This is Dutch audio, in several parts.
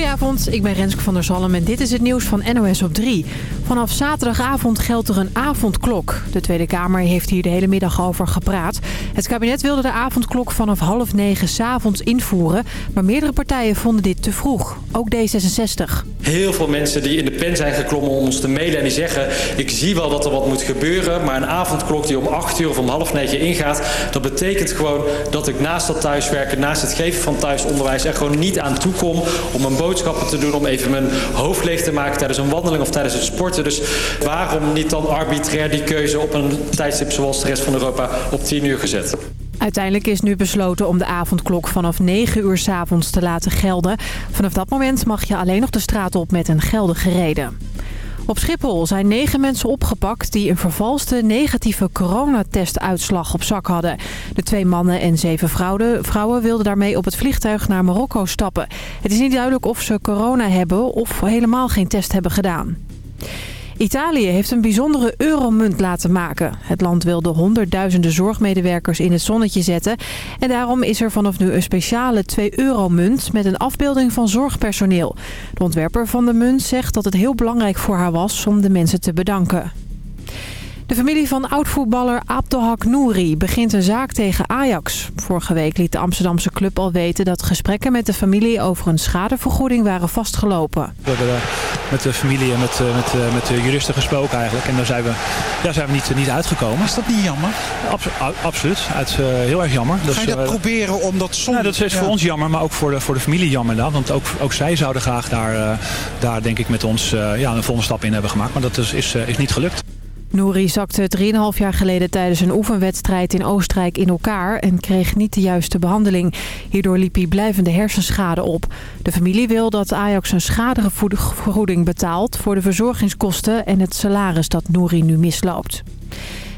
Goedenavond, ik ben Renske van der Zalm en dit is het nieuws van NOS op 3. Vanaf zaterdagavond geldt er een avondklok. De Tweede Kamer heeft hier de hele middag over gepraat. Het kabinet wilde de avondklok vanaf half negen s'avonds invoeren... maar meerdere partijen vonden dit te vroeg, ook D66. Heel veel mensen die in de pen zijn geklommen om ons te mailen en die zeggen... ik zie wel dat er wat moet gebeuren, maar een avondklok die om 8 uur of om half negen ingaat... dat betekent gewoon dat ik naast dat thuiswerken, naast het geven van thuisonderwijs... er gewoon niet aan toe kom om een boodschappen te doen... om even mijn hoofd leeg te maken tijdens een wandeling of tijdens het sporten. Dus waarom niet dan arbitrair die keuze op een tijdstip zoals de rest van Europa op 10 uur gezet? Uiteindelijk is nu besloten om de avondklok vanaf 9 uur s avonds te laten gelden. Vanaf dat moment mag je alleen nog de straat op met een geldige reden. Op Schiphol zijn negen mensen opgepakt die een vervalste negatieve coronatestuitslag op zak hadden. De twee mannen en zeven vrouwen, vrouwen wilden daarmee op het vliegtuig naar Marokko stappen. Het is niet duidelijk of ze corona hebben of helemaal geen test hebben gedaan. Italië heeft een bijzondere euromunt laten maken. Het land wilde honderdduizenden zorgmedewerkers in het zonnetje zetten. En daarom is er vanaf nu een speciale 2-euro-munt met een afbeelding van zorgpersoneel. De ontwerper van de munt zegt dat het heel belangrijk voor haar was om de mensen te bedanken. De familie van oud-voetballer Abdelhak Nouri begint een zaak tegen Ajax. Vorige week liet de Amsterdamse club al weten dat gesprekken met de familie over een schadevergoeding waren vastgelopen. We hebben met de familie en met, met, met de juristen gesproken eigenlijk. En daar zijn we, ja, zijn we niet, niet uitgekomen. Is dat niet jammer? Abs absoluut. Het is uh, heel erg jammer. Ga je dat uh, proberen om dat soms... Nou, dat is ja. voor ons jammer, maar ook voor de, voor de familie jammer. Dan, want ook, ook zij zouden graag daar, uh, daar denk ik met ons ja, een volgende stap in hebben gemaakt. Maar dat is, is, is niet gelukt. Nouri zakte 3,5 jaar geleden tijdens een oefenwedstrijd in Oostenrijk in elkaar en kreeg niet de juiste behandeling. Hierdoor liep hij blijvende hersenschade op. De familie wil dat Ajax een schadevergoeding betaalt voor de verzorgingskosten en het salaris dat Nouri nu misloopt.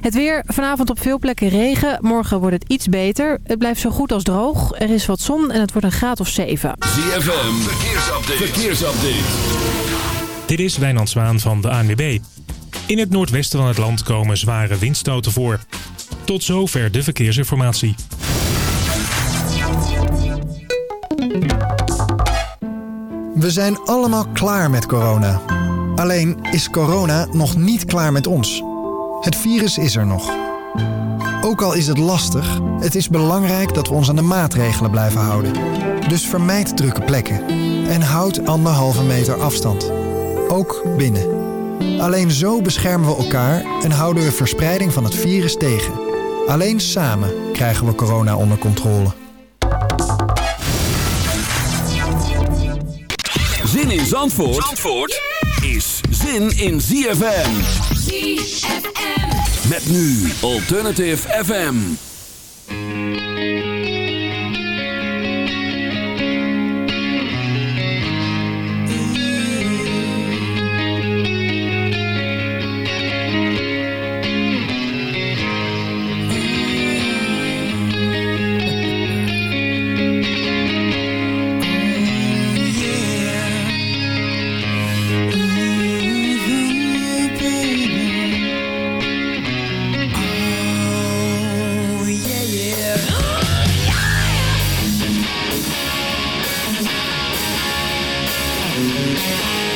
Het weer, vanavond op veel plekken regen. Morgen wordt het iets beter. Het blijft zo goed als droog. Er is wat zon en het wordt een graad of 7. ZFM, verkeersupdate. verkeersupdate. Dit is Wijnand Zwaan van de ANWB. In het noordwesten van het land komen zware windstoten voor. Tot zover de verkeersinformatie. We zijn allemaal klaar met corona. Alleen is corona nog niet klaar met ons. Het virus is er nog. Ook al is het lastig, het is belangrijk dat we ons aan de maatregelen blijven houden. Dus vermijd drukke plekken en houd anderhalve meter afstand. Ook binnen. Alleen zo beschermen we elkaar en houden we verspreiding van het virus tegen. Alleen samen krijgen we corona onder controle. Zin in Zandvoort, Zandvoort is zin in ZFM. ZFM. Met nu Alternative FM. Música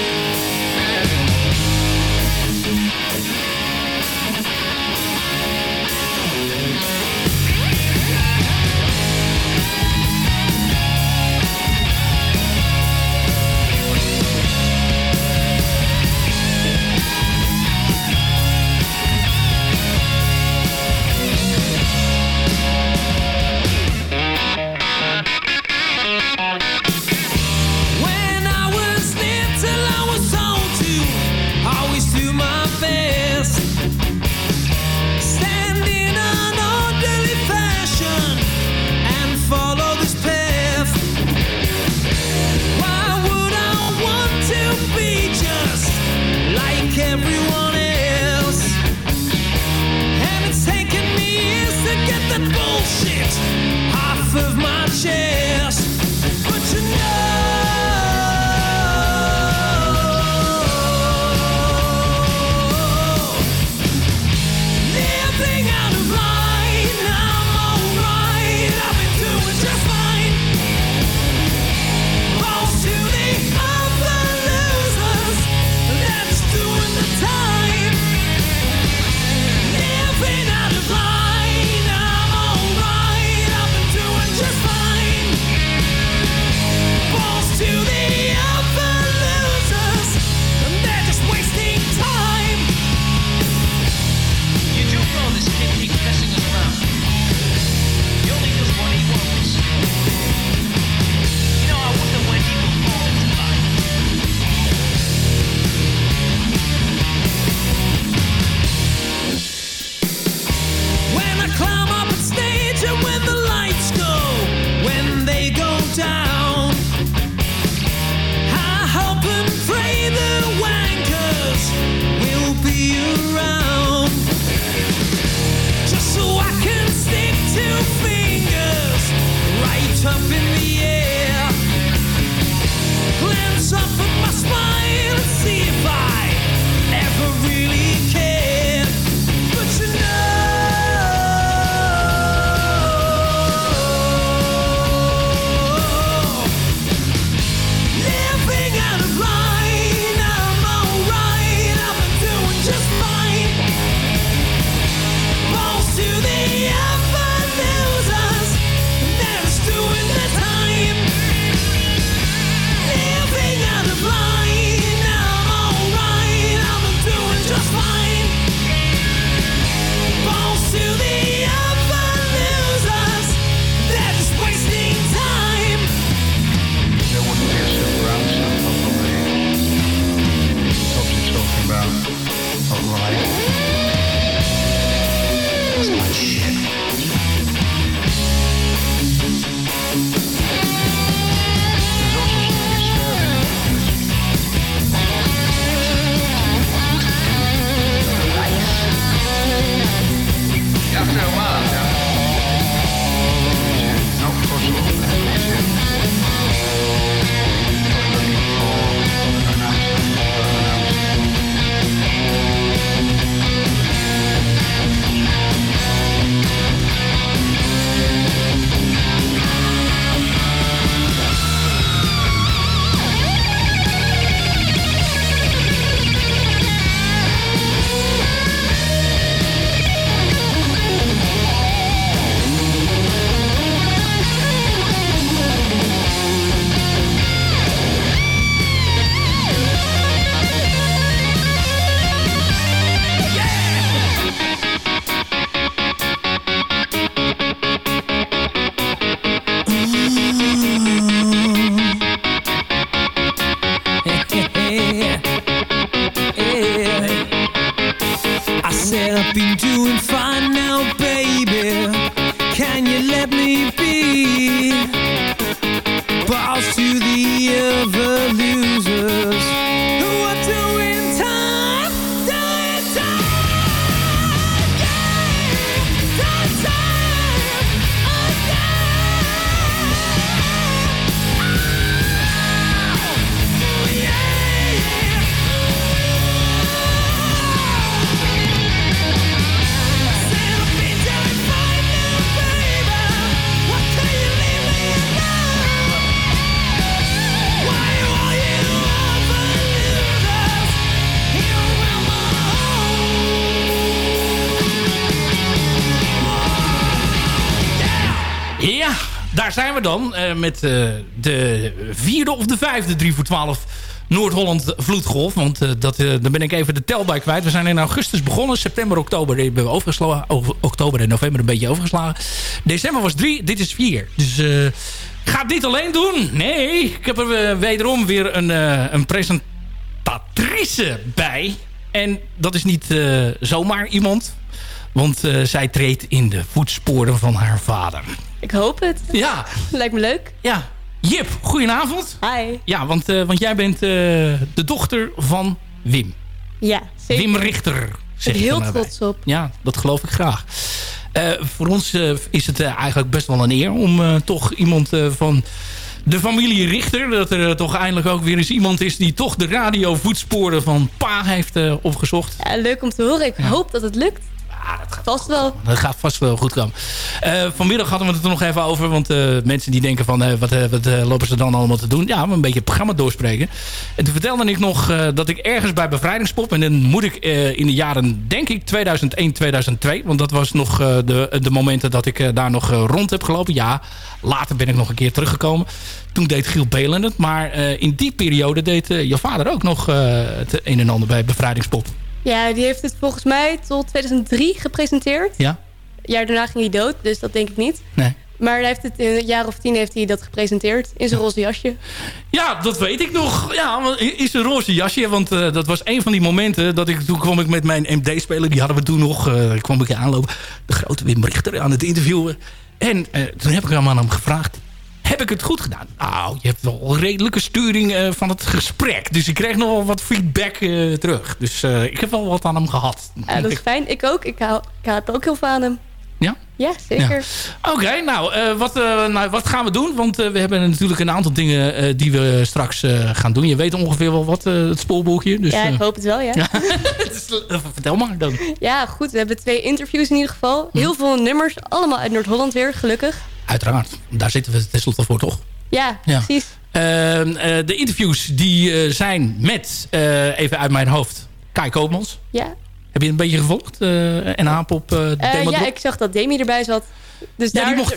dan. eh, met eh, de vierde of de vijfde 3 voor 12 Noord-Holland vloedgolf. Want eh, dat, daar ben ik even de tel bij kwijt. We zijn in augustus begonnen. September, oktober hebben we overgeslagen. O- oktober en november een beetje overgeslagen. December was drie, dit is vier. Dus ik ga niet alleen doen. Nee, ik heb er wederom weer een, een presentatrice bij. En dat is niet zomaar iemand. Want eh, zij treedt in de voetsporen van haar vader. Ik hoop het. Ja. Lijkt me leuk. Ja. Jip, goedenavond. Hi. Ja, want, eh, want jij bent eh, de dochter van Wim. Ja, zeker. Wim Richter. Ik Zeg je heel bij. trots op. Ja, dat geloof ik graag. Voor ons is het eigenlijk best wel een eer om toch iemand van de familie Richter... dat er toch eindelijk ook weer eens iemand is die toch de radiovoetsporen van pa heeft opgezocht. Ja, leuk om te horen. Ik hoop dat het lukt. Dat gaat Vast wel. Dat gaat vast wel goed komen. Eh, vanmiddag hadden we het er nog even over. Want eh, mensen die denken van... eh, wat, lopen ze dan allemaal te doen? Ja, we een beetje het programma doorspreken. En toen vertelde ik nog dat ik ergens bij Bevrijdingspop... en dan moet ik in de jaren, denk ik, 2001, 2002... want dat was nog de, de momenten dat ik daar nog rond heb gelopen. Ja, later ben ik nog een keer teruggekomen. Toen deed Giel Belen het. Maar in die periode deed je vader ook nog het een en ander bij Bevrijdingspop. Ja, die heeft het volgens mij tot 2003 gepresenteerd. Ja? Een jaar daarna ging hij dood, dus dat denk ik niet. Nee. Maar hij heeft het in een jaar of tien heeft hij dat gepresenteerd. In zijn roze jasje. Ja, dat weet ik nog. Ja, is een roze jasje. Want eh, dat was een van die momenten dat ik... Toen kwam ik met mijn MD-speler. Die hadden we toen nog. eh kwam ik aanlopen. De grote Wim Richter aan het interviewen. En eh, toen heb ik hem aan hem gevraagd. Heb ik het goed gedaan? Nou, je hebt wel redelijke sturing eh, van het gesprek. Dus ik kreeg nog wel wat feedback eh, terug. Dus eh, ik heb wel wat aan hem gehad. Ja, dat is fijn. Ik ook. Ik hou, ik het ook heel veel aan hem. Ja? Ja, zeker. Oké, nou, wat, nou, wat gaan we doen? Want we hebben natuurlijk een aantal dingen die we straks gaan doen. Je weet ongeveer wel wat, het spoorboekje. Dus, ja, ik hoop het wel, ja. Ja, dus, vertel maar dan. goed. We hebben twee interviews in ieder geval. Heel veel nummers. Allemaal uit Noord-Holland weer, gelukkig. Uiteraard, daar zitten we tenslotte voor, toch? Ja, Ja. precies. Ehm, eh, de interviews die eh, zijn met, eh, even uit mijn hoofd, Kai Koopmans. Ja. Heb je een beetje gevolgd? en Haap op Demo ja, ik zag dat Demi erbij zat. Dus Ja, die mocht,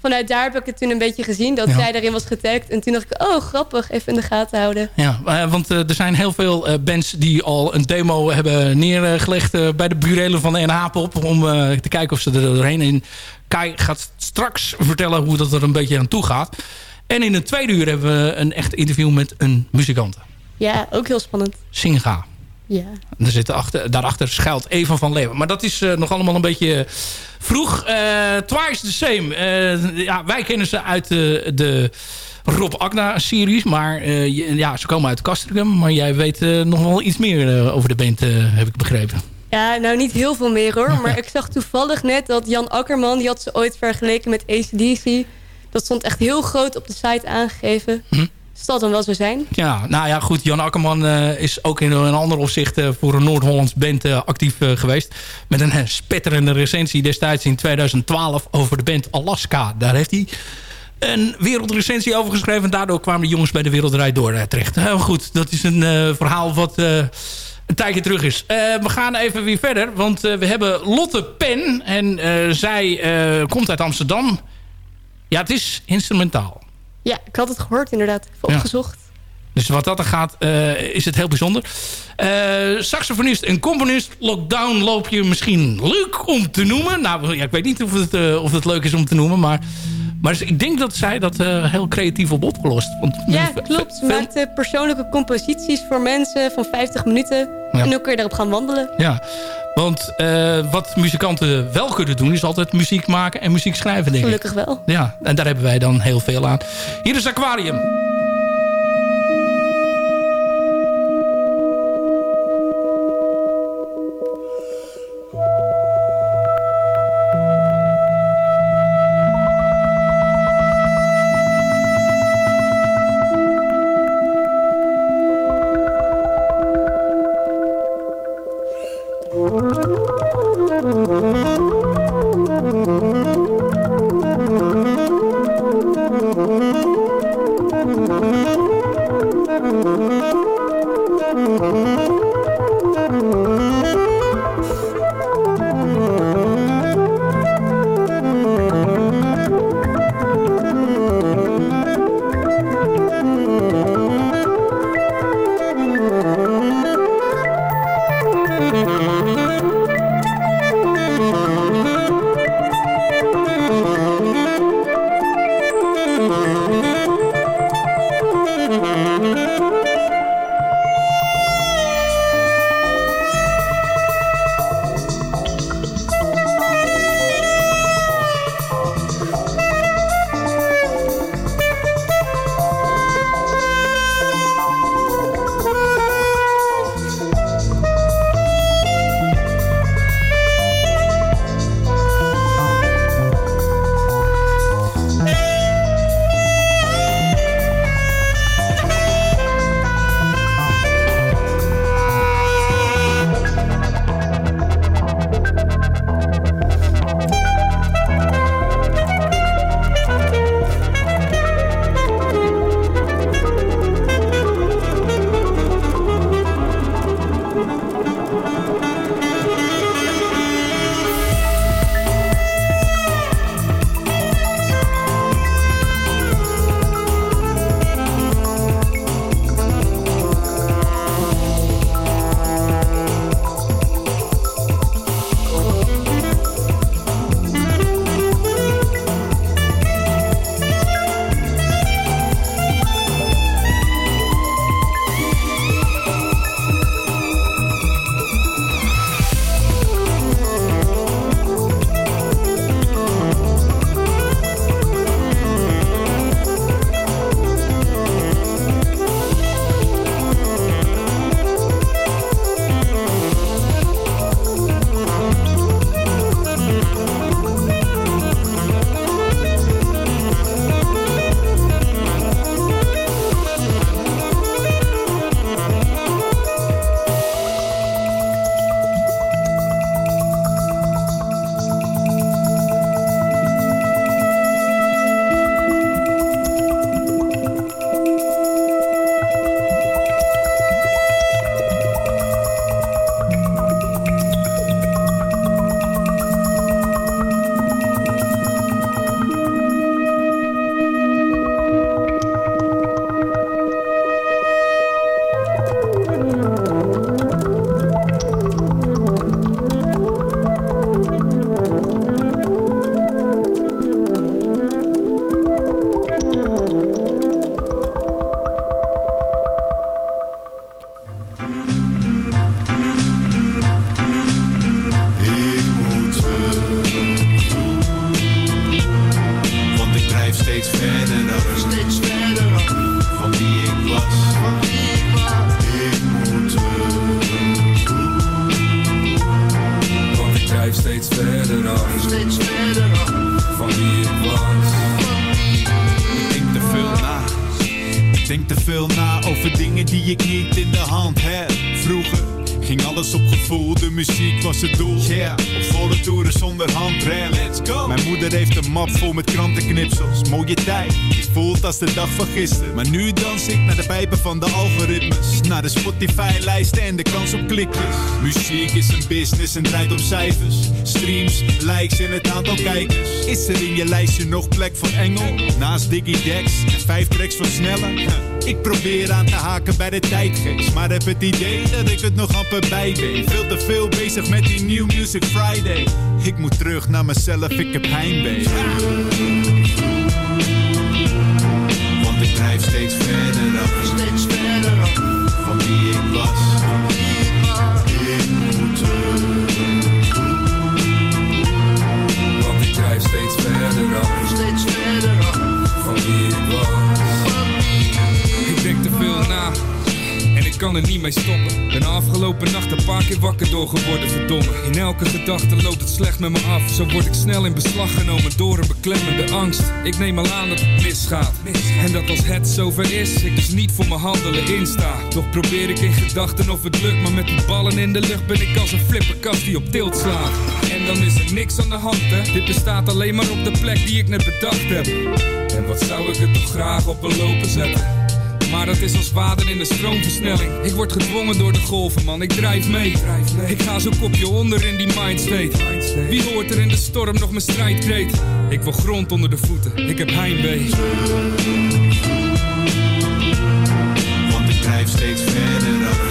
vanuit daar heb ik het toen een beetje gezien. Dat Ja. zij daarin was getagd. En toen dacht ik, oh grappig, even in de gaten houden. Ja, eh, want eh, er zijn heel veel eh, bands die al een demo hebben neergelegd bij de burelen van de Pop om te kijken of ze er doorheen in. Kai gaat straks vertellen hoe dat er een beetje aan toe gaat. En in het tweede uur hebben we een echt interview met een muzikant. Ja, ook heel spannend. Singa. Ja. Er zit achter, daarachter schuilt Eva van Leeuwen. Maar dat is eh, nog allemaal een beetje vroeg. Eh Twice the Same. Eh, ja, wij kennen ze uit eh, de Rob Agna-series. Maar eh, ja, ze komen uit Castricum. Maar jij weet eh, nog wel iets meer eh, over de band, eh, heb ik begrepen. Ja, nou niet heel veel meer hoor. Maar ik zag toevallig net dat Jan Akkerman... die had ze ooit vergeleken met ACDC. Dat stond echt heel groot op de site aangegeven. Hm. Dat dan wel zo zijn. Ja, nou ja, goed. Jan Akkerman eh, is ook in een ander opzicht eh, voor een Noord-Hollands band eh, actief geweest. Met een spetterende recensie destijds in 2012 over de band Alaska. Daar heeft hij een wereldrecensie over geschreven. En daardoor kwamen de jongens bij de Wereldrijd door terecht. Goed, dat is een verhaal wat een tijdje terug is. We gaan even weer verder, want we hebben Lotte Pen. En zij komt uit Amsterdam. Ja, het is instrumentaal. Ja, ik had het gehoord inderdaad. Even Ja. opgezocht. Dus wat dat er gaat, eh, is het heel bijzonder. Eh, saxofonist en componist. Lockdown loop je misschien leuk om te noemen. Nou, ja, ik weet niet of het, eh, of het leuk is om te noemen. Maar, maar ik denk dat zij dat eh, heel creatief op opgelost. Want, Ja, klopt. Ze veel- maakte persoonlijke composities voor mensen van 50 minuten. Ja. En dan kun je daarop gaan wandelen. Ja, Want eh, wat muzikanten wel kunnen doen... is altijd muziek maken en muziek schrijven, denk ik. Gelukkig wel. Ja, en daar hebben wij dan heel veel aan. Hier is Aquarium. Moeder heeft een map vol met krantenknipsels. Mooie tijd, die voelt als de dag van gisteren. Maar nu dans ik naar de pijpen van de algoritmes. Naar de Spotify-lijsten en de kans op klikjes. Muziek is een business en draait om cijfers. Streams, likes en het aantal kijkers. Is er in je lijstje nog plek voor Engel? Naast Diggy Dex en vijf tracks van Sneller? Huh. Ik probeer aan te haken bij de tijdgeest. Maar heb het idee dat ik het nog amper bij ben. Veel te veel bezig met die New Music Friday. Ik moet terug naar mezelf, ik heb heimwee. Kan er niet mee stoppen. Ben afgelopen nacht een paar keer wakker door geworden, verdomme. In elke gedachte loopt het slecht met me af. Zo word ik snel in beslag genomen door een beklemmende angst. Ik neem al aan dat het misgaat. En dat als het zover is, ik dus niet voor mijn handelen insta. Toch probeer ik in gedachten of het lukt. Maar met die ballen in de lucht ben ik als een flipperkast die op tilt slaat. En dan is er niks aan de hand, hè. Dit bestaat alleen maar op de plek die ik net bedacht heb. En wat zou ik er toch graag op een lopen zetten? Maar dat is als water in de stroomversnelling. Ik word gedwongen door de golven, man. Ik drijf mee. Ik ga zo kopje onder in die mindstate. Wie hoort er in de storm nog mijn strijdkreet? Ik wil grond onder de voeten. Ik heb heimwee. Want ik drijf steeds verder af.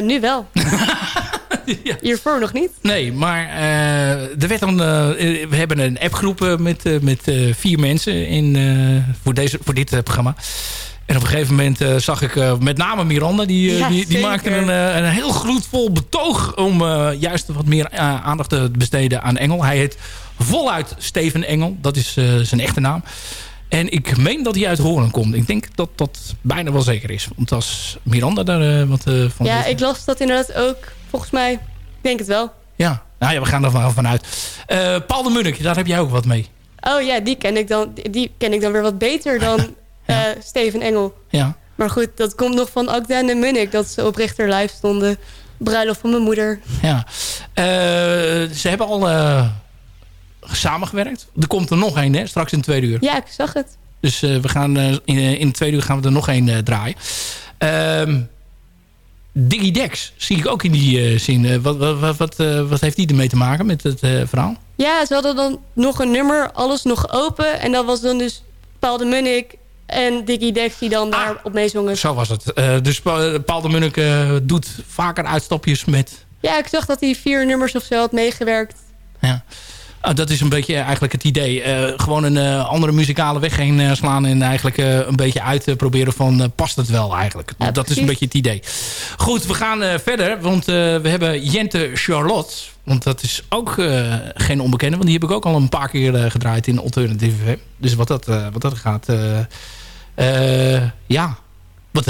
Nu wel. Hiervoor nog niet. Nee, maar eh, er werd dan, eh, we hebben een appgroep eh, met, eh, met eh, vier mensen in, eh, voor, deze, voor dit eh, programma. En op een gegeven moment eh, zag ik eh, met name Miranda. Die, eh, Ja, die, die maakte een, eh, een heel gloedvol betoog om eh, juist wat meer eh, aandacht te besteden aan Engel. Hij heet voluit Steven Engel. Dat is eh, zijn echte naam. En ik meen dat hij uit Horen komt. Ik denk dat dat bijna wel zeker is. Want als Miranda daar eh, wat eh, van ja, ik las dat inderdaad ook. Volgens mij, ik denk het wel. Ja, nou ja, we gaan er vanuit. Eh Paul de Munnik, daar heb jij ook wat mee. Oh ja, die ken ik dan, die ken ik dan weer wat beter dan Steven Engel. Ja. Maar goed, dat komt nog van Akda en Munnik. Dat ze op Richter Live stonden. Bruiloft van mijn moeder. Ja. Ze hebben al samengewerkt. Er komt er nog één, hè? Straks in tweede uur. Ja, ik zag het. Dus eh, we gaan, eh, in, eh, in tweede uur gaan we er nog één draaien. Ehm Diggy Dex zie ik ook in die zin. Wat, wat, wat, wat, wat heeft die ermee te maken met het verhaal? Ja, ze hadden dan nog een nummer, alles nog open. En dat was dan dus Paul de Munnik en Diggy Dex die dan daar op meezongen. Zo was het. Dus Pa- Paul de Munnik doet vaker uitstapjes met... Ja, ik zag dat hij vier nummers of zo had meegewerkt. Ja. Ah, dat is een beetje eigenlijk het idee. Eh, gewoon een eh, andere muzikale weg heen eh, slaan... en eigenlijk een beetje uit proberen van... past het wel eigenlijk? Ja, dat is een beetje het idee. Goed, we gaan verder. Want we hebben Jente Charlotte. Want dat is ook geen onbekende. Want die heb ik ook al een paar keer gedraaid in Alternative FM. Dus wat dat, wat dat gaat... ja, wat,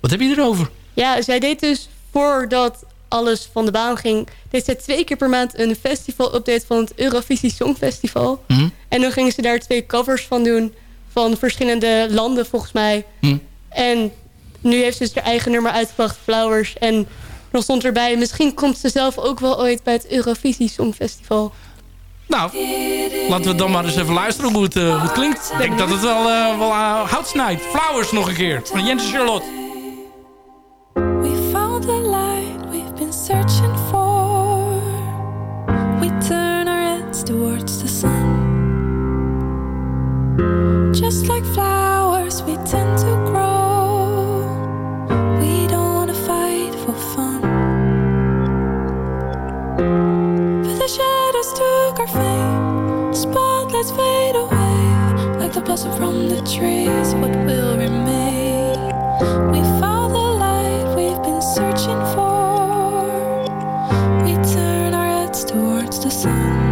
wat heb je erover? Ja, zij deed dus voordat alles van de baan ging... deed zij twee keer per maand een festival-update van het Eurovisie Songfestival. Hm? En dan gingen ze daar twee covers van doen... van verschillende landen volgens mij. Hm? En nu heeft ze dus haar eigen nummer uitgebracht, Flowers. En dan stond erbij... misschien komt ze zelf ook wel ooit bij het Eurovisie Songfestival. Nou, laten we dan maar eens even luisteren hoe het, eh, hoe het klinkt. Ik denk dat het wel, eh, wel uh, hout snijdt. Flowers nog een keer, van Jente Charlotte. Towards the sun. Just like flowers, we tend to grow. We don't want to fight for fun. But the shadows took our fame. Spotlights fade away. Like the blossom from the trees, what will remain? We found the light we've been searching for. We turn our heads towards the sun.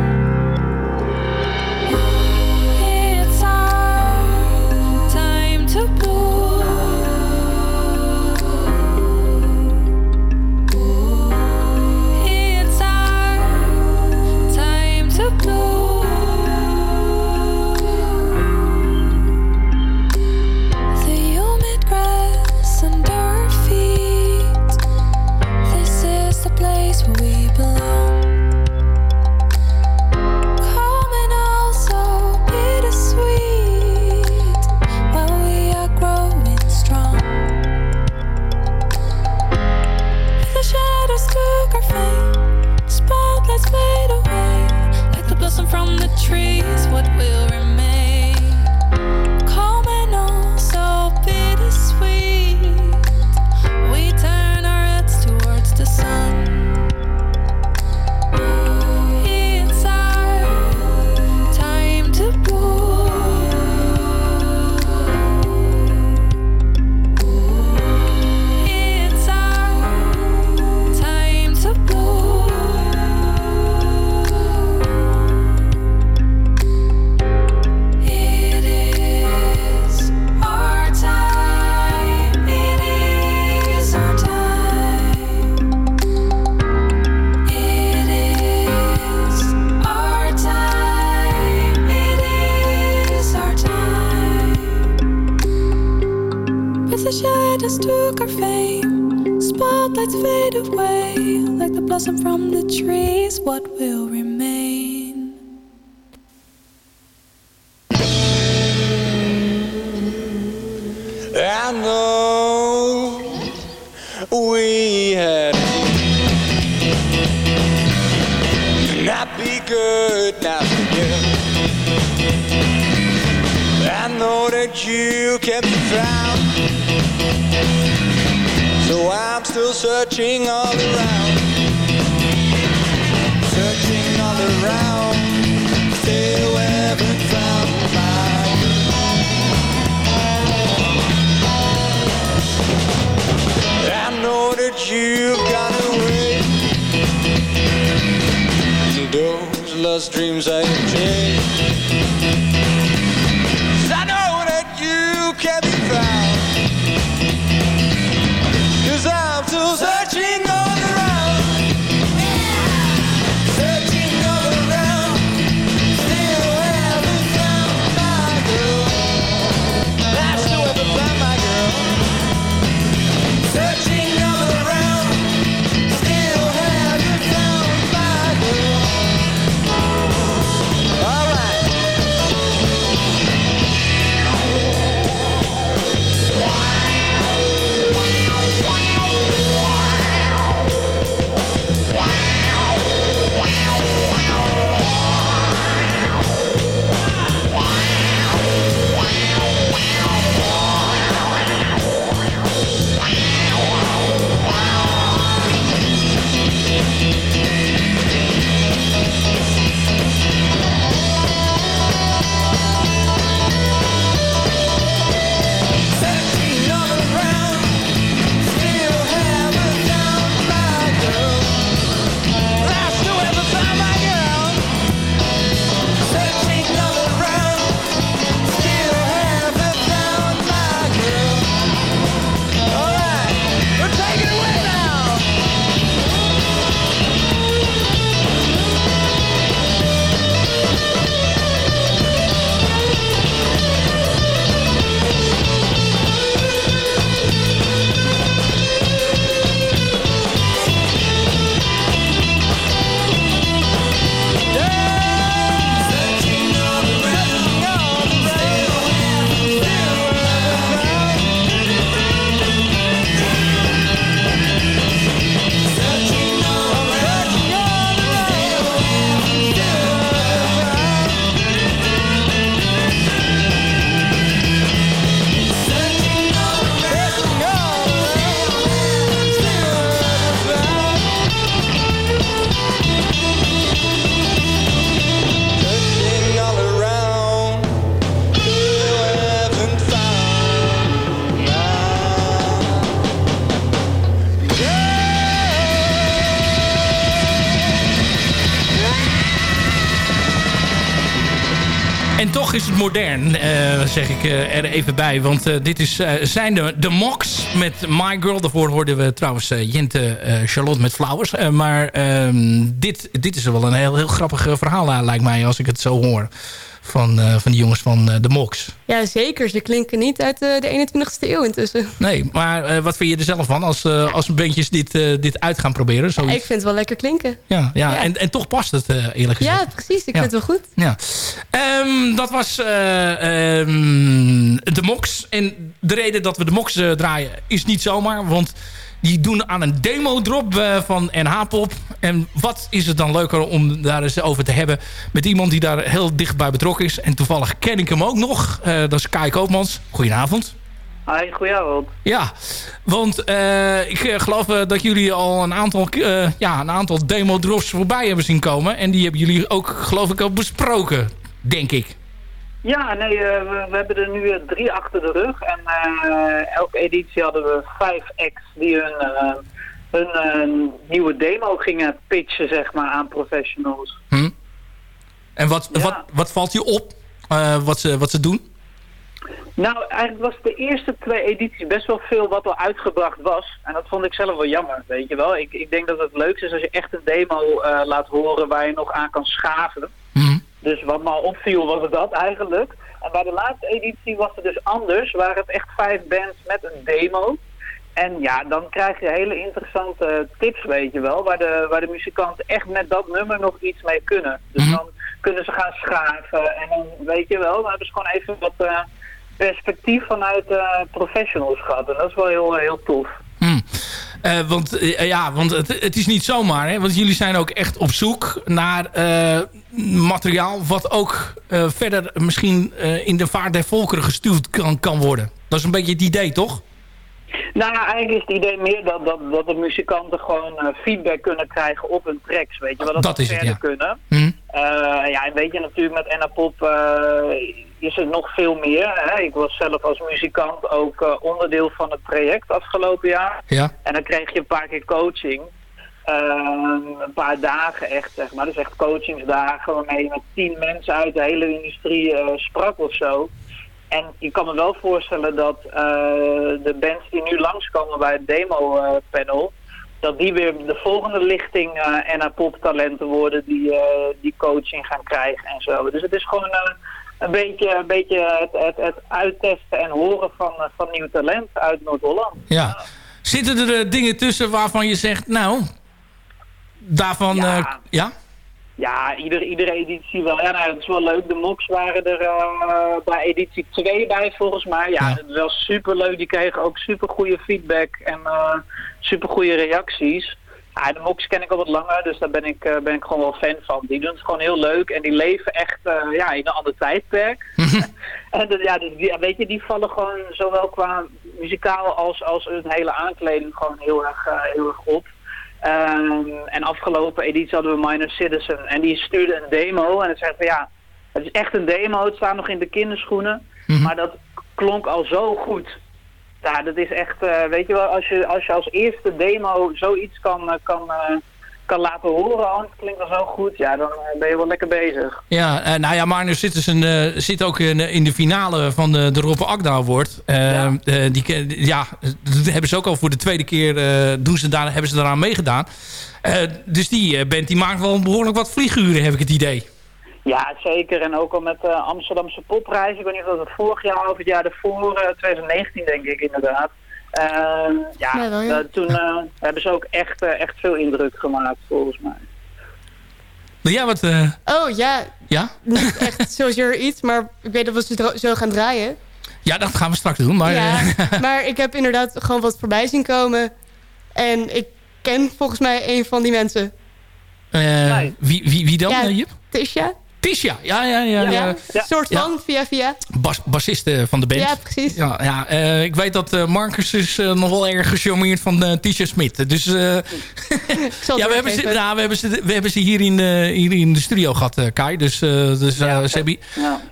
Be good, not forget. I know that you kept it found, so I'm still searching all around, searching all around, still haven't found my I know that you've lost dreams I have zeg ik eh, er even bij. Want eh, dit is, eh, zijn de, de Mox met My Girl. Daarvoor hoorden we trouwens Jente Charlotte met Flowers. Maar ehm, dit, dit is wel een heel, heel grappig verhaal, lijkt mij, als ik het zo hoor. Van, eh, van die jongens van eh, de Mox. Ja, zeker. Ze klinken niet uit eh, de 21ste eeuw intussen. Nee, maar wat vind je er zelf van als, als bandjes dit, dit uit gaan proberen? Ja, ik vind het wel lekker klinken. Ja, ja. Ja. En, en toch past het eerlijk gezegd. Ja, precies. Ik Ja. vind het wel goed. Ja. Ehm, dat was eh, ehm, de MOX. En de reden dat we de MOX draaien is niet zomaar. Want die doen aan een demo-drop eh, van NH-pop. En wat is het dan leuker om daar eens over te hebben... met iemand die daar heel dicht bij betrokken is. En toevallig ken ik hem ook nog. Eh, dat is Kai Koopmans. Goedenavond. Hi, goedenavond. Ja, want eh, ik geloof dat jullie al een aantal, ja, een aantal demo-drops voorbij hebben zien komen. En die hebben jullie ook, geloof ik, ook besproken, denk ik. Ja, nee, eh, we, we hebben er nu eh, drie achter de rug. En eh, elke editie hadden we vijf acts die hun, hun nieuwe demo gingen pitchen, zeg maar, aan professionals. Hm? En wat, wat, wat valt je op wat, ze, wat ze doen? Nou, eigenlijk was de eerste twee edities best wel veel wat al uitgebracht was. En dat vond ik zelf wel jammer, weet je wel. Ik, ik denk dat het leukste is als je echt een demo laat horen waar je nog aan kan schaven. Dus wat me al opviel was dat eigenlijk. en bij de laatste editie was het dus anders. Waren het echt vijf bands met een demo. En ja, dan krijg je hele interessante tips, weet je wel. Waar de, waar de muzikanten echt met dat nummer nog iets mee kunnen. Dus dan kunnen ze gaan schaven. En dan weet je wel, dan hebben ze gewoon even wat eh, perspectief vanuit eh, professionals gehad. En dat is wel heel, heel tof. Eh, want eh, ja, want het, het is niet zomaar. Hè? Want jullie zijn ook echt op zoek naar eh, materiaal... wat ook verder misschien in de vaart der volkeren gestuurd kan, kan worden. Dat is een beetje het idee, toch? Nou eigenlijk is het idee meer dat, dat, dat de muzikanten gewoon feedback kunnen krijgen op hun tracks. Weet je wel, dat, Dat is het, verder ja. kunnen. Hm. Eh, ja, en weet je natuurlijk met Enna Pop eh, is het nog veel meer. Hè? Ik was zelf als muzikant ook eh, onderdeel van het project afgelopen jaar. Ja. En dan kreeg je een paar keer coaching. Ehm, een paar dagen echt, zeg maar. Dus echt coachingsdagen waarmee je met tien mensen uit de hele industrie sprak of zo. En ik kan me wel voorstellen dat de bands die nu langskomen bij het demo-panel... dat die weer de volgende lichting eh en pop talenten worden die, eh, die coaching gaan krijgen en zo. Dus het is gewoon eh, een beetje, een beetje het, het, het uittesten en horen van, van nieuw talent uit Noord-Holland. Ja. Zitten er dingen tussen waarvan je zegt... Nou, daarvan... Ja. ja? Ja, iedere, iedere editie wel. Ja, nou, dat is wel leuk. De Mox waren er eh, bij editie 2 bij volgens mij. Ja, dat is wel super leuk. Die kregen ook super goede feedback en eh super goede reacties. Ja, de Mox ken ik al wat langer, dus daar ben ik, eh, ben ik gewoon wel fan van. Die doen het gewoon heel leuk en die leven echt ja, in een ander tijdperk. en ja, dus die, ja, weet je, die vallen gewoon zowel qua muzikaal als, als hun hele aankleding gewoon heel erg, heel erg op. Ehm, en afgelopen editie hadden we Minor Citizen. En die stuurde een demo. En het zei van ja, het is echt een demo. Het staat nog in de kinderschoenen. Maar dat klonk al zo goed. Ja, dat is echt, eh, weet je wel, als je, als je als eerste demo zoiets kan, eh, kan, eh, kan laten horen, oh, het klinkt al zo goed, ja, dan eh, ben je wel lekker bezig. Ja, eh, nou ja, Marnus Citizen eh zit ook in, in de finale van de, de Roppe Akda Award. Eh, eh, die, ja, dat hebben ze ook al voor de tweede keer eh, doen ze daar, hebben ze daaraan meegedaan. Eh, dus die eh, band die maakt wel behoorlijk wat vlieguren, heb ik het idee. Ja, zeker. En ook al met de Amsterdamse popprijs. Ik weet niet of dat het vorig jaar of het jaar ervoor, eh, 2019 denk ik inderdaad. Ehm, ja, Ja, ja. eh, toen eh, hebben ze ook echt, eh, echt veel indruk gemaakt volgens mij. Jij wat... eh, Oh ja, ja? niet echt zozeer iets, maar ik weet dat we ze zo gaan draaien. ja, dat gaan we straks doen. Maar, ja, eh, maar ik heb inderdaad gewoon wat voorbij zien komen. En ik ken volgens mij een van die mensen. eh, wie, wie, wie dan, Ja, eh, Jip? Tisha. Tisha, ja, ja, ja. Ja, ja. soort Ja. van, via via. Bas, bassiste van de band. Ja, precies. Ja, ja eh, ik weet dat eh, Marcus is eh, nog wel erg gecharmeerd van uh, Tisha Smit. Dus eh, zal ja, we hebben, ze, nou, we, hebben ze, we hebben ze hier in de, hier in de studio gehad, eh, Kai. Dus, eh dus eh, Sebi.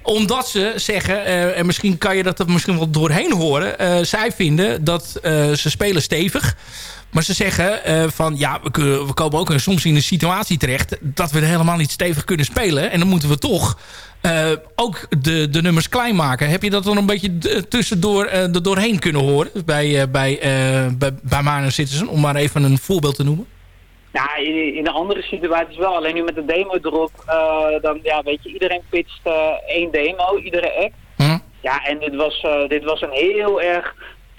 Omdat ze zeggen, eh, en misschien kan je dat er misschien wel doorheen horen. eh, zij vinden dat eh, ze spelen stevig. Maar ze zeggen eh, van ja, we, komen ook soms in een situatie terecht dat we er helemaal niet stevig kunnen spelen. En dan moeten we toch eh, ook de, de nummers klein maken. Heb je dat dan een beetje tussendoor er doorheen kunnen horen bij, bij, bij, bij Minor Citizen? Om maar even een voorbeeld te noemen. Ja, in, in de andere situaties wel. Alleen nu met de demo erop, dan ja, weet je, iedereen pitcht één demo, iedere act. Hm? Ja, en dit was, dit was een heel erg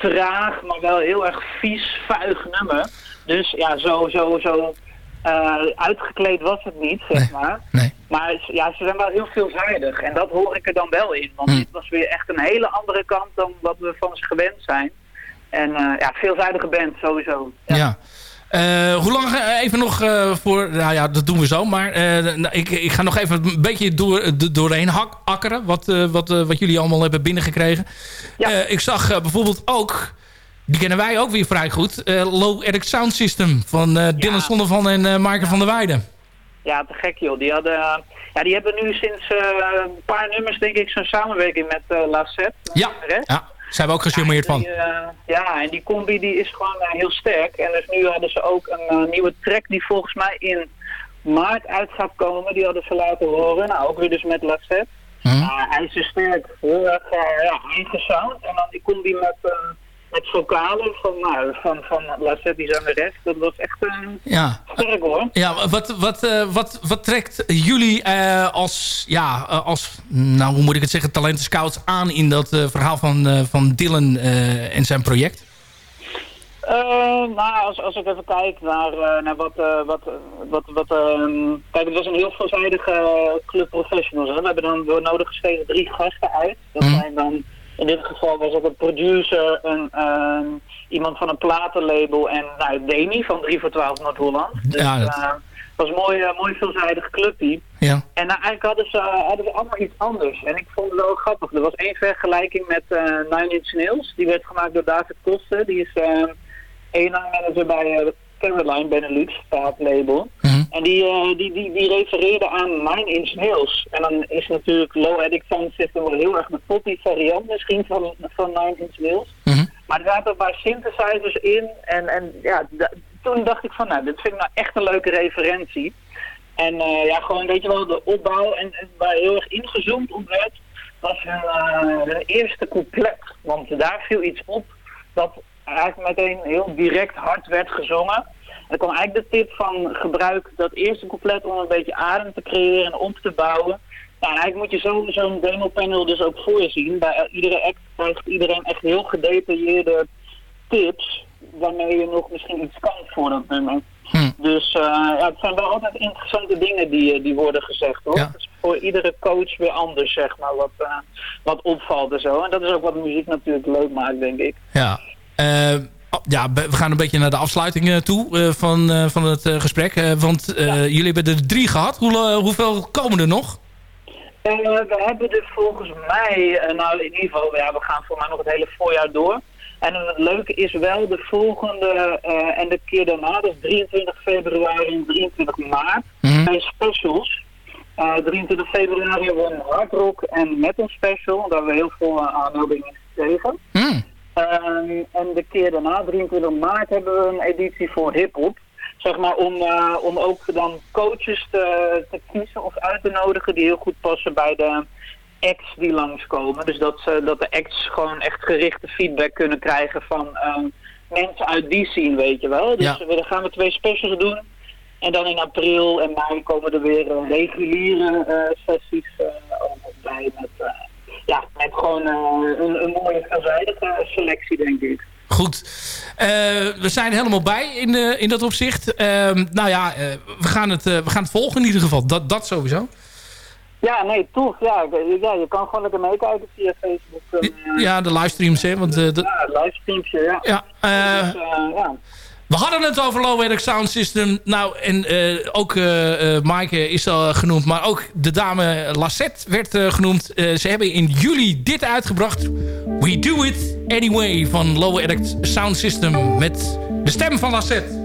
traag, maar wel heel erg vies, vuig nummer. Dus ja, zo, zo, zo eh, uitgekleed was het niet, zeg maar. Nee. Maar ja, ze zijn wel heel veelzijdig. En dat hoor ik er dan wel in. Want Hm. dit was weer echt een hele andere kant dan wat we van ze gewend zijn. En eh, ja, veelzijdige band sowieso. Ja. Eh, hoe lang eh, even nog voor... voor... Nou ja, dat doen we zo. Maar eh, nou, ik, ik ga nog even een beetje door, do- doorheen hak, akkeren. Wat, eh, wat, eh, wat jullie allemaal hebben binnengekregen. Eh, ik zag eh, bijvoorbeeld ook... Die kennen wij ook weer vrij goed. eh, Low Eric Sound System van eh, Dylan Zondervan en eh Maaike van der Weijden. Ja, te gek joh. Die, hadden, eh, ja, die hebben nu sinds eh, een paar nummers denk ik zo'n samenwerking met uh, Lacet. Ja, ja, zijn we ook gecharmeerd van. Eh, ja, en die combi die is gewoon eh, heel sterk. En dus nu hadden ze ook een eh, nieuwe track die volgens mij in maart uit gaat komen. Die hadden ze laten horen. Nou, ook weer dus met Lacet. Hm? hij is dus sterk, heel erg ja. En dan die combi met, met vocalen van, nou, van, van Lassette, die zangeres. Dat was echt een Ja. sterk hoor. Ja, wat, wat, eh, wat, wat trekt jullie eh, als, ja, eh, als, nou hoe moet ik het zeggen, talentenscouts aan in dat eh, verhaal van, eh, van Dylan eh, en zijn project? Eh, nou, als, als ik even kijk naar, eh, naar wat... eh, wat, wat, wat ehm, kijk, het was een heel veelzijdige eh, club professionals. Hè. We hebben dan door nodig geschreven drie gasten uit. Dat zijn dan... In dit geval was het een producer, een, ehm, iemand van een platenlabel en nou, Demi van 3 voor 12 Noord-Holland. Dus, Ja, dat- eh, het was een mooi, eh, mooi veelzijdig clubje. Ja. En nou, eigenlijk hadden ze, hadden ze allemaal iets anders. En ik vond het wel grappig. Er was één vergelijking met eh Nine Inch Nails. Die werd gemaakt door David Koster. Die is eh A&R-manager bij eh, Caroline Benelux, het label. En die, eh, die, die, die refereerde aan Nine Inch Nails. En dan is natuurlijk Low Addict Sound System wel heel erg een poppy variant misschien van, van Nine Inch Nails. Maar er zaten een paar synthesizers in. En, en ja, toen dacht ik van, nou, dit vind ik nou echt een leuke referentie. En eh, ja, gewoon, weet je wel, de opbouw en, en waar heel erg ingezoomd op werd, was hun, eh, hun eerste couplet. Want daar viel iets op dat eigenlijk meteen heel direct hard werd gezongen. En ik kwam eigenlijk de tip van gebruik dat eerste couplet om een beetje adem te creëren en op te bouwen. Nou, en eigenlijk moet je zo- zo'n demo panel dus ook voor je zien. Bij iedere act krijgt iedereen echt heel gedetailleerde tips waarmee je nog misschien iets kan voor dat nummer. Dus eh, ja, het zijn wel altijd interessante dingen die, eh, die worden gezegd hoor. Is voor iedere coach weer anders zeg maar wat, eh, wat opvalt en zo. En dat is ook wat muziek natuurlijk leuk maakt denk ik. Ja. Oh, ja, we gaan een beetje naar de afsluiting eh, toe eh, van, eh, van het gesprek. Want jullie hebben er drie gehad. Hoe, hoeveel komen er nog? We hebben er volgens mij, nou in ieder geval, ja, we gaan voor mij nog het hele voorjaar door. En het leuke is wel de volgende en de keer daarna, dus 23 februari en 23 maart, zijn specials. Eh, 23 februari hebben we een hardrock en metal special, daar hebben we heel veel aanmeldingen gekregen. Ehm, en de keer daarna, 23 maart, hebben we een editie voor hip-hop. Zeg maar om, eh, om ook dan coaches te, te kiezen of uit te nodigen die heel goed passen bij de acts die langskomen. Dus dat, ze, dat de acts gewoon echt gerichte feedback kunnen krijgen van ehm, mensen uit die scene, weet je wel. Dus Ja. we, dan gaan we twee specials doen. En dan in april en mei komen er weer eh, reguliere eh, sessies eh, bij met, eh, ja, met gewoon eh, een, een mooie veelzijdige selectie, denk ik. Goed. Eh, we zijn helemaal bij in, eh, in dat opzicht. Ehm, nou ja, we, gaan het, we gaan het volgen in ieder geval. Dat, dat sowieso. Ja, nee, tof. Ja, ja, je kan gewoon lekker meekijken via Facebook. Ja, de livestreams, hè. Want, dat- ja, livestreamsje, ja. Ja, Dus, ja. We hadden het over Low Eric Sound System. Nou, en eh, ook eh Maaike is al genoemd. Maar ook de dame Lassette werd genoemd. Ze hebben in juli dit uitgebracht. We Do It Anyway van Low Sound System. Met de stem van Lassette.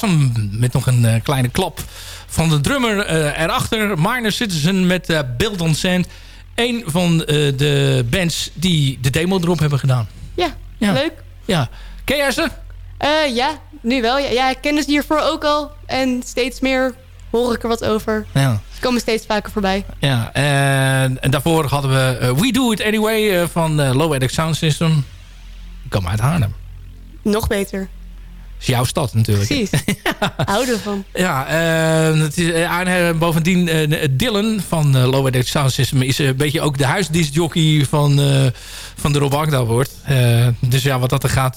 Was hem met nog een eh, kleine klap van de drummer eh, erachter. Minor Citizen met uh, Build on Sand. Een van de bands die de demo erop hebben gedaan. Ja, Ja. leuk. Ja. Ken jij ze? Ja, nu wel. Ja, ja, ik kende ze hiervoor ook al. En steeds meer hoor ik er wat over. Ja. Ze komen steeds vaker voorbij. Ja, en, en daarvoor hadden we We Do It Anyway van Low Edit Sound System. Die kwam uit Haarlem. Nog beter. Dat is jouw stad natuurlijk. Precies. Houden van. Ja, eh, het is, eh, bovendien eh, Dylan van uh, Low Sound System is een beetje ook de huisdiscjockey van, van de Rob Agda wordt. Dus ja, wat dat er gaat,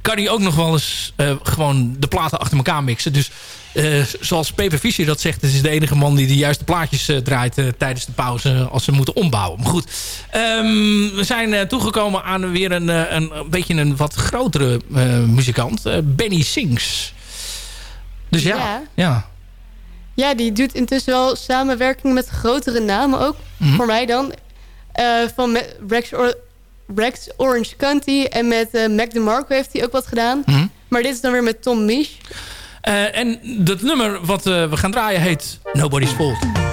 kan hij ook nog wel eens gewoon de platen achter elkaar mixen. Dus eh, zoals Peper Fischer dat zegt, het is de enige man die de juiste plaatjes eh, draait eh, tijdens de pauze als ze moeten ombouwen. Maar goed, ehm, we zijn toegekomen aan weer een, een, een beetje een wat grotere muzikant, Benny Sings. Dus ja, Ja. ja. Ja, die doet intussen wel samenwerking met grotere namen ook. Mhm. Voor mij dan. Van Rex, Or- Rex Orange County. En met Mac DeMarco heeft hij ook wat gedaan. Mhm. Maar dit is dan weer met Tom Misch. Eh, en dat nummer wat eh, we gaan draaien heet Nobody's Fault.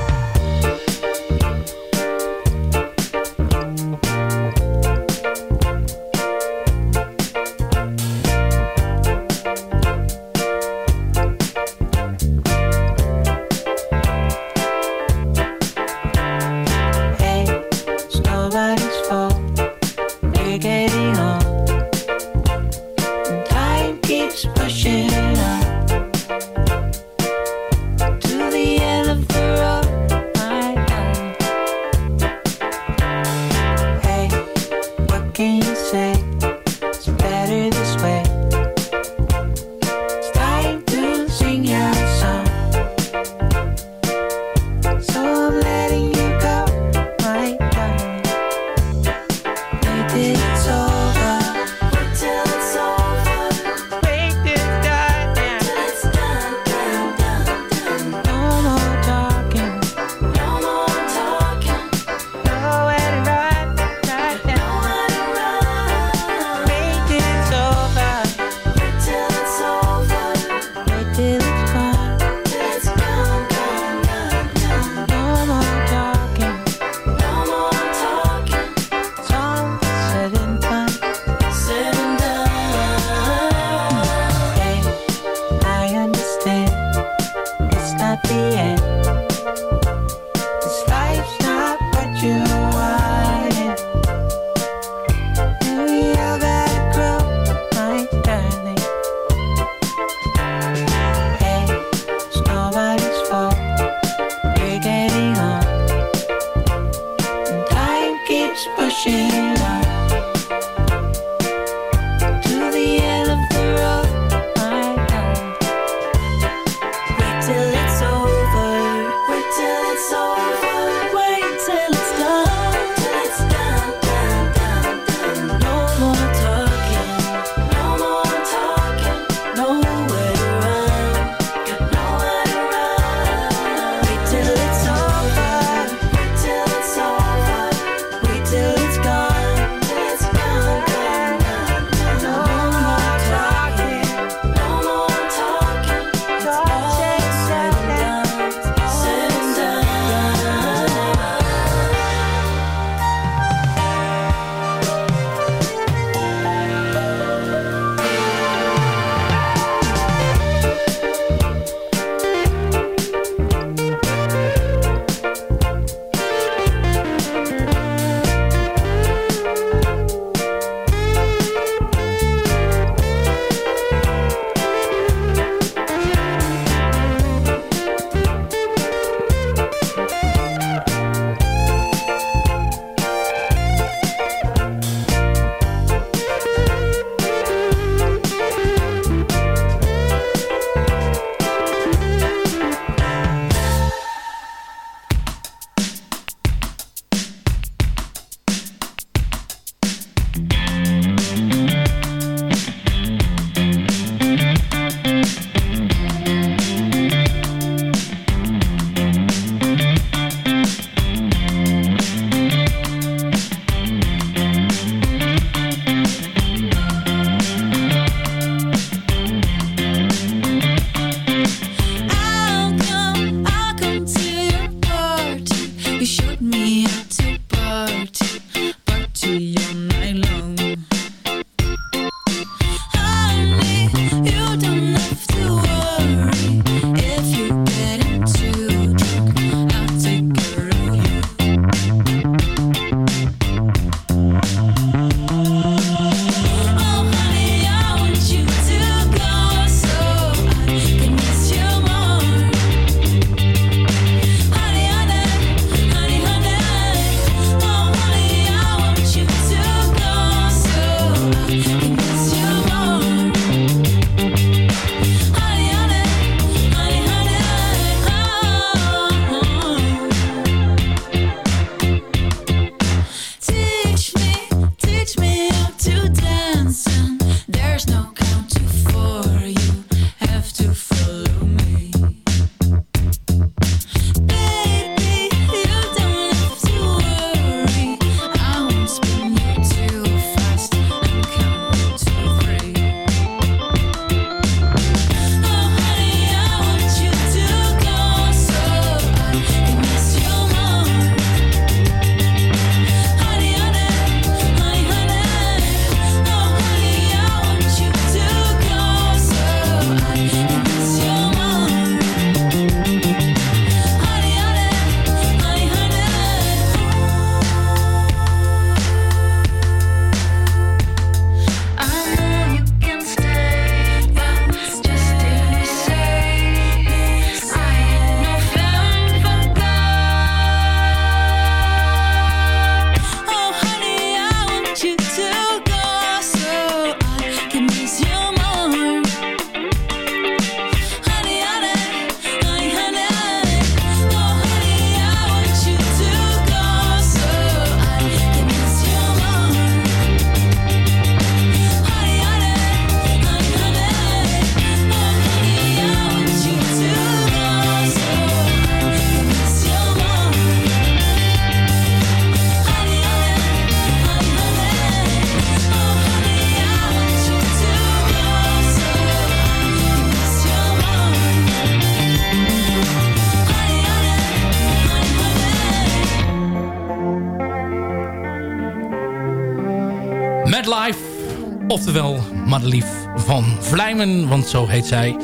Oftewel Madelief van Vlijmen, want zo heet zij.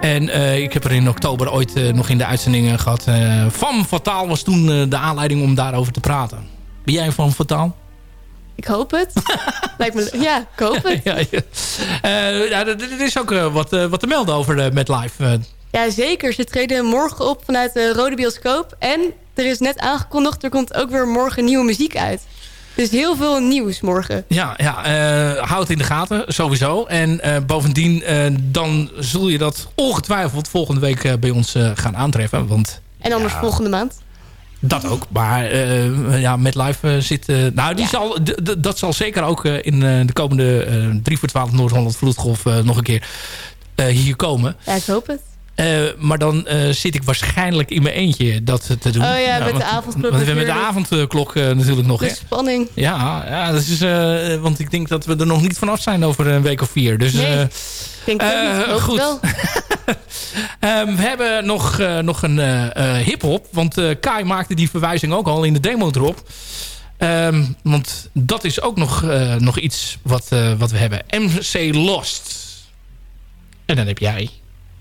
En eh, ik heb er in oktober ooit eh, nog in de uitzendingen gehad. Uh, van Fataal was toen eh, de aanleiding om daarover te praten. Ben jij van Fataal? Ik hoop het. Lijkt me, ja, ik hoop het. ja, ja. Eh, ja, er is ook eh, wat, eh, wat te melden over Met Live. Eh, Ja, zeker. Ze treden morgen op vanuit de Rode Bioscoop. En er is net aangekondigd, er komt ook weer morgen nieuwe muziek uit. Dus heel veel nieuws morgen. Ja, ja eh, houd het in de gaten, sowieso. En eh, bovendien, eh, dan zul je dat ongetwijfeld volgende week bij ons gaan aantreffen. Want En anders volgende maand. dat ook. Maar ja, met live zit... nou, die zal, dat zal zeker ook in de komende eh 3 voor 12 Noord-Holland Vloedgolf nog een keer hier komen. Ja, ik hoop het. Eh, maar dan eh, zit ik waarschijnlijk in mijn eentje dat te doen. Oh ja, met de avondklok Want we hebben met de natuurlijk. avondklok eh, natuurlijk nog. De Hè? spanning. Ja, ja dat is, eh, want ik denk dat we er nog niet vanaf zijn over een week of vier. Dus, Nee, eh, ik denk eh, niet. Goed. wel. Ehm, we hebben nog, eh, nog een eh eh, hip-hop. Want eh, Kai maakte die verwijzing ook al in de demo erop. Ehm, want dat is ook nog, eh, nog iets wat, eh, wat we hebben. MC Lost. En dan heb jij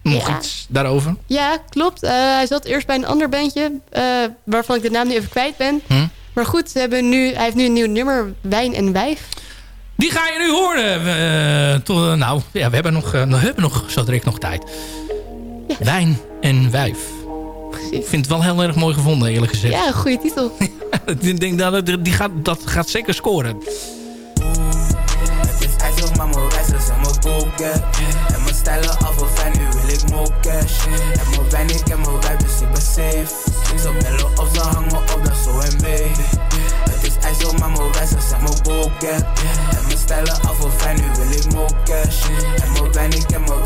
nog Ja. iets daarover. Ja, klopt. Eh, hij zat eerst bij een ander bandje, eh, waarvan ik de naam nu even kwijt ben. Hm? Maar goed, ze hebben nu, hij heeft nu een nieuw nummer, Wijn en Wijf. Die ga je nu horen. Eh, tot, nou, ja, we hebben nog, we hebben nog zo direct nog tijd. Wijn en wijf. Ik vind het wel heel erg mooi gevonden, eerlijk gezegd. Ja, een goede titel. ik denk dat die gaat, dat gaat zeker scoren. Het is ijzer, maar mijn wijze zijn mijn goalgap. En mijn stijlen af of cash. Heb mijn wijn, ik heb mijn wijn, dus ik ben safe. Ze bellen of ze hangen op, dat zo en mee. Het is ijzer, maar mijn wijze zijn mijn goalgap. En mijn stijlen af of fijn, nu wil ik more cash. En mijn wijn, ik heb mijn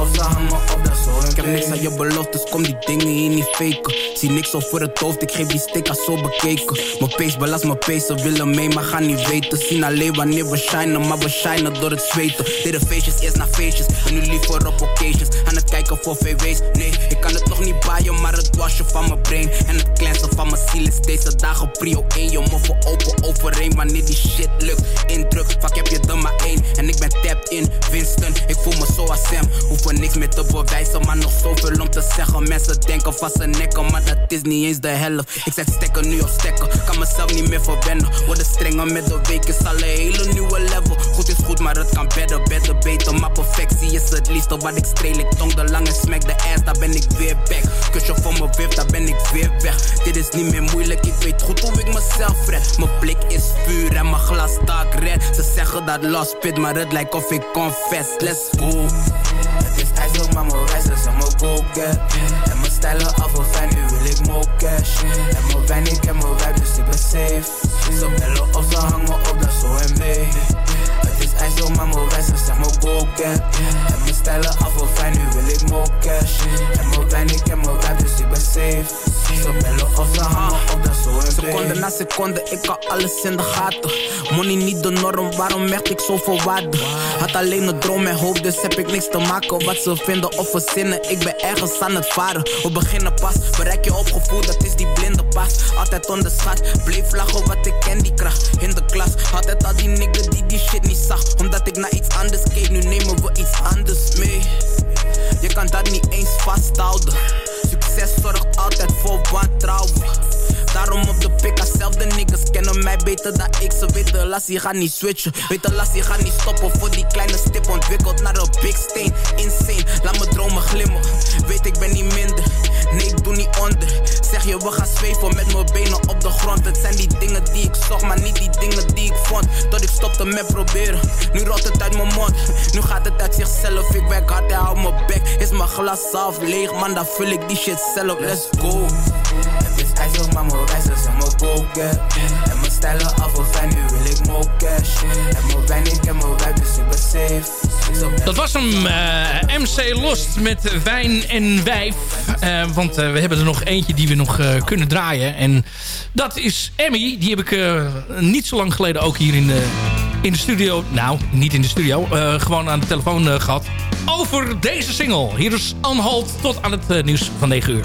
of ze hangen op, dat zo. Ik heb niks aan je beloofd, dus kom die dingen hier niet faken. Zie niks op voor het hoofd, ik geef die stick als zo bekeken. Mijn pace, belast mijn pace, ze willen mee, maar gaan niet weten. Zien alleen wanneer we shinen, maar we shinen door het zweten. Deden feestjes, eerst naar feestjes, en nu liever op occasions. Aan het kijken voor VW's, nee, ik kan het nog niet baaien, maar het wasje van mijn brain. En het cleansen van mijn ziel is deze dagen prio 1. Je moffen open overeen, wanneer die shit lukt. Indruk, vaak heb je er maar één. En ik ben tapped in, Winston, ik voel me zo Hoeven niks meer te bewijzen, maar nog zoveel om te zeggen. Mensen denken van ze nekken, maar dat is niet eens de helft. Ik zet stekken nu op stekken, kan mezelf niet meer verwennen. Worden strenger met de week, is al een hele nieuwe level. Goed is goed, maar het kan beter, beter, beter. Maar perfectie is het liefste wat ik streel. Ik tong de lange smack, de ass, daar ben ik weer back. Kusje voor mijn wip, daar ben ik weer weg. Dit is niet meer moeilijk, ik weet goed hoe ik mezelf red. Mijn blik is vuur en mijn glas staat red. Ze zeggen dat lost pit, maar het lijkt of ik confess. Let's go. Het is ijzer, maar mijn wijze zijn mijn go get. En mijn stijlen af of fijn, nu wil ik more cash. En mijn wijn, ik heb mijn wijn, dus ik ben safe. Ze bellen of ze hangen op, dat zo en mee. Het is mijn wijze zijn mijn go get. En mijn stijlen af of fijn, nu wil ik more cash. En mijn wijn, ik heb mijn wijn, dus ik safe. Ze bellen of ze hangen op, dat zo en mee. Seconde na seconde, ik kan alles in de gaten. Money niet de norm, waarom merk ik zoveel waarde? Had alleen een droom en hoop, dus heb ik niks te maken. Wat ze vinden of verzinnen, ik ben ergens aan het varen. We beginnen pas, bereik je opgevoed, dat is die blinde pas. Altijd onderschat, bleef lachen wat ik ken, die kracht in de klas. Altijd al die niggas die die shit niet zag, omdat ik naar iets anders keek. Nu nemen we iets anders mee. Je kan dat niet eens vasthouden. Succes zorgt altijd voor wantrouwen. Daarom op de pik, zelfde niggas kennen mij beter dan ik. Ze weten, lassie gaat niet switchen. Weten, lassie gaat niet stoppen voor die kleine stip. Ontwikkeld naar een big stain. Insane, laat me dromen glimmen. Weet, ik ben niet minder. Nee, ik doe niet onder. Zeg je, we gaan zweven met mijn benen op de grond. Het zijn die dingen die ik zocht, maar niet die dingen die ik vond. Dat ik stopte met proberen. Nu rolt het uit mijn mond. Nu gaat het uit zichzelf. Ik werk hard en hou mijn bek. Is mijn glas half leeg, man, dan vul ik die shit zelf. Let's go. Dat was hem, eh, MC Lost met Wijn en Wijf. Eh, want eh, we hebben er nog eentje die we nog kunnen draaien. En dat is Emmy. Die heb ik niet zo lang geleden ook hier in de, in de studio... Nou, niet in de studio. gewoon aan de telefoon eh, gehad. Over deze single. Hier is Anhalt tot aan het nieuws van 9 uur.